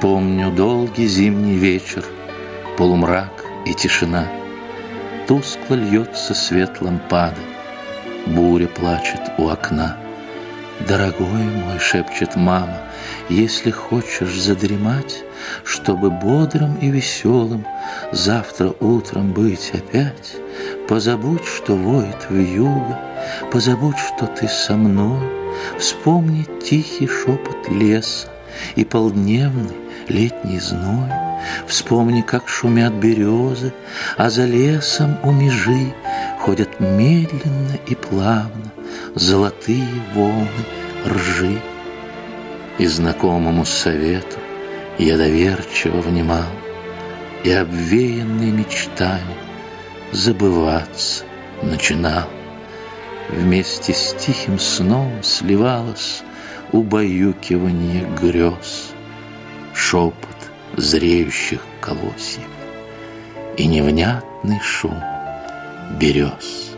Помню долгий зимний вечер, полумрак и тишина. Тускло льется свет лампады, буря плачет у окна. Дорогой мой, шепчет мама, если хочешь задремать, Чтобы бодрым и веселым завтра утром быть опять, Позабудь, что воет в юго, позабудь, что ты со мной, Вспомни тихий шепот леса и полдневный летний зной, Вспомни, как шумят березы, а за лесом у межи Ходят медленно и плавно золотые волны ржи. И знакомому совету я доверчиво внимал, И обвеянный мечтами забываться начинал. Вместе с тихим сном сливалось убаюкивание грез, Шепот зреющих колосьев и невнятный шум берез.